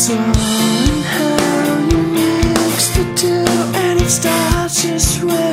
It's all in how you mix the two, and it starts just with.